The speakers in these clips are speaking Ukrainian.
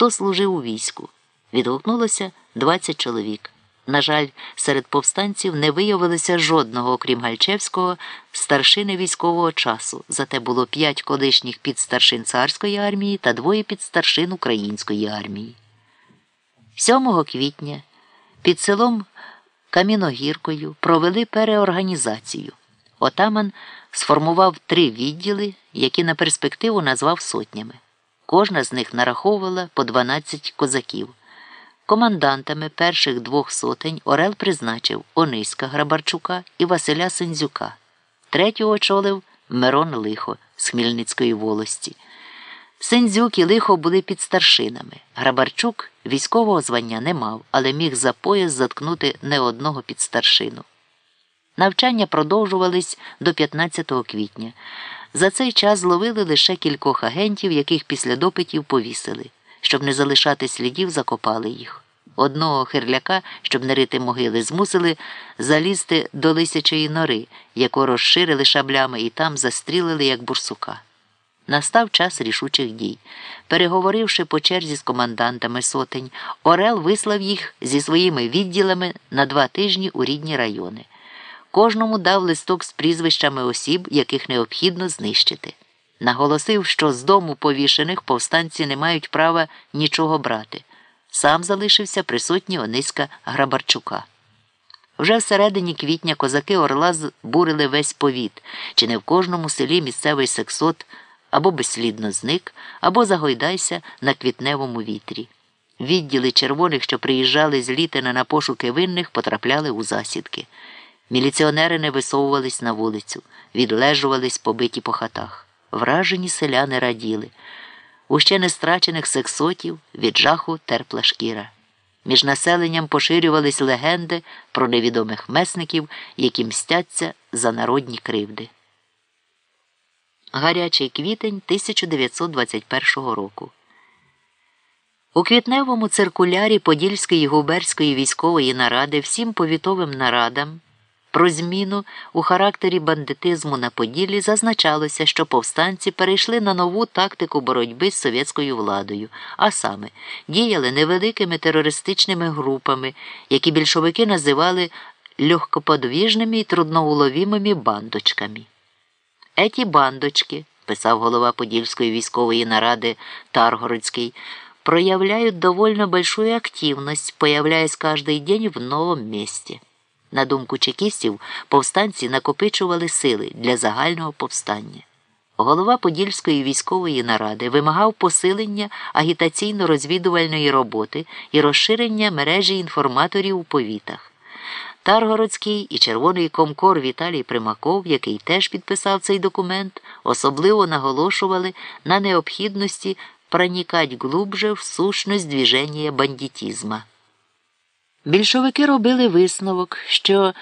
хто служив у війську. Відгукнулося 20 чоловік. На жаль, серед повстанців не виявилося жодного, окрім Гальчевського, старшини військового часу. Зате було п'ять колишніх підстаршин царської армії та двоє підстаршин української армії. 7 квітня під селом Каміногіркою провели переорганізацію. Отаман сформував три відділи, які на перспективу назвав сотнями. Кожна з них нараховувала по 12 козаків. Командантами перших двох сотень Орел призначив Ониська Грабарчука і Василя Сензюка. Третього очолив Мирон Лихо з Хмельницької волості. Сензюк і лихо були під старшинами. Грабарчук військового звання не мав, але міг за пояс заткнути не одного під старшину. Навчання продовжувались до 15 квітня. За цей час зловили лише кількох агентів, яких після допитів повісили. Щоб не залишати слідів, закопали їх. Одного хирляка, щоб не рити могили, змусили залізти до лисячої нори, яку розширили шаблями і там застрілили, як бурсука. Настав час рішучих дій. Переговоривши по черзі з командантами сотень, Орел вислав їх зі своїми відділами на два тижні у рідні райони. Кожному дав листок з прізвищами осіб, яких необхідно знищити. Наголосив, що з дому повішених повстанці не мають права нічого брати. Сам залишився присутній Ониська Грабарчука. Вже всередині квітня козаки орла збурили весь повіт, чи не в кожному селі місцевий сексот або безслідно зник, або загойдайся на квітневому вітрі. Відділи червоних, що приїжджали з літина на пошуки винних, потрапляли у засідки. Міліціонери не висовувались на вулицю, відлежувались побиті по хатах. Вражені селяни раділи. У ще не страчених сексотів від жаху терпла шкіра. Між населенням поширювались легенди про невідомих месників, які мстяться за народні кривди. Гарячий квітень 1921 року. У квітневому циркулярі Подільської губерської військової наради всім повітовим нарадам про зміну у характері бандитизму на Поділлі зазначалося, що повстанці перейшли на нову тактику боротьби з совєтською владою, а саме діяли невеликими терористичними групами, які більшовики називали легкоподвіжними і трудноуловімими бандочками. Еті бандочки, писав голова Подільської військової наради Таргородський, проявляют довольно большую активность, появляясь каждый день в новом месте. На думку чекістів, повстанці накопичували сили для загального повстання. Голова Подільської військової наради вимагав посилення агітаційно-розвідувальної роботи і розширення мережі інформаторів у повітах. Таргородський і червоний комкор Віталій Примаков, який теж підписав цей документ, особливо наголошували на необхідності проникать глубже в сущность движения бандитизма. Більшовики робили висновок, що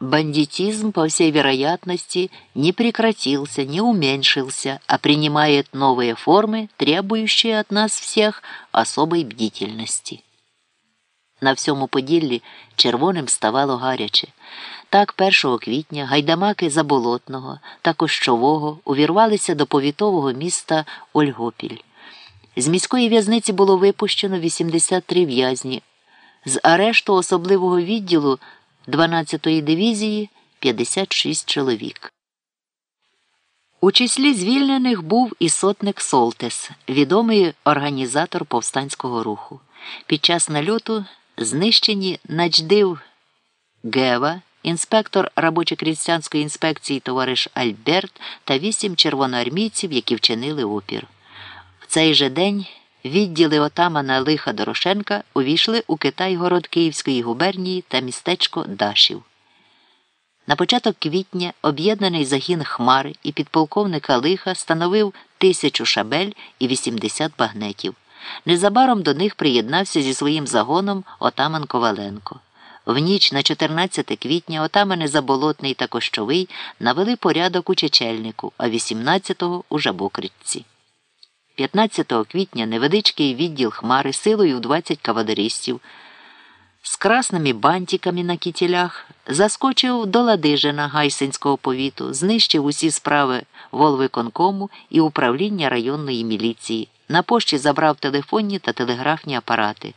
бандитизм, по всей вероятности, не прекратился, не уменьшился, а принимает новые формы, требующие от нас всех особой бдительности. На всьому Поділлі червоним ставало гаряче. Так 1 квітня гайдамаки Заболотного та Кощового увірвалися до повітового міста Ольгопіль. З міської в'язниці було випущено 83 в'язні, з арешту особливого відділу 12-ї дивізії 56 чоловік. У числі звільнених був і сотник Солтес, відомий організатор повстанського руху. Під час нальоту знищені начдив Гева, інспектор робочо-крістянської інспекції товариш Альберт та вісім червоноармійців, які вчинили опір. В цей же день відділи отамана Лиха Дорошенка увійшли у Китай-город Київської губернії та містечко Дашів. На початок квітня об'єднаний загін Хмари і підполковника Лиха становив тисячу шабель і 80 багнетів. Незабаром до них приєднався зі своїм загоном отаман Коваленко. В ніч на 14 квітня отамани Заболотний та Кощовий навели порядок у Чечельнику, а 18-го у Жабокритці. 15 квітня невеличкий відділ Хмари силою в 20 кавалеристів з красними бантиками на кітілях заскочив до Ладижина Гайсинського повіту, знищив усі справи волвиконкому і управління районної міліції. На пошті забрав телефонні та телеграфні апарати.